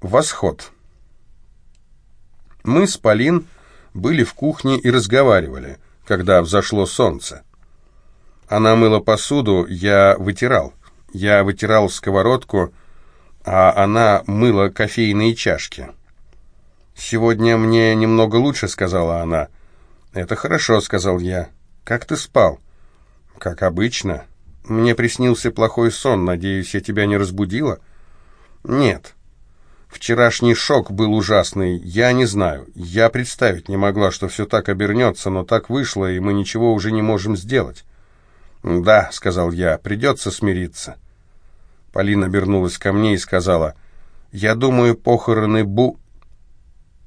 Восход. Мы с Полин были в кухне и разговаривали, когда взошло солнце. Она мыла посуду, я вытирал. Я вытирал сковородку, а она мыла кофейные чашки. «Сегодня мне немного лучше», — сказала она. «Это хорошо», — сказал я. «Как ты спал?» «Как обычно. Мне приснился плохой сон. Надеюсь, я тебя не разбудила?» «Нет. Вчерашний шок был ужасный. Я не знаю. Я представить не могла, что все так обернется, но так вышло, и мы ничего уже не можем сделать». «Да», — сказал я, — «придется смириться». Полина обернулась ко мне и сказала, «Я думаю, похороны Бу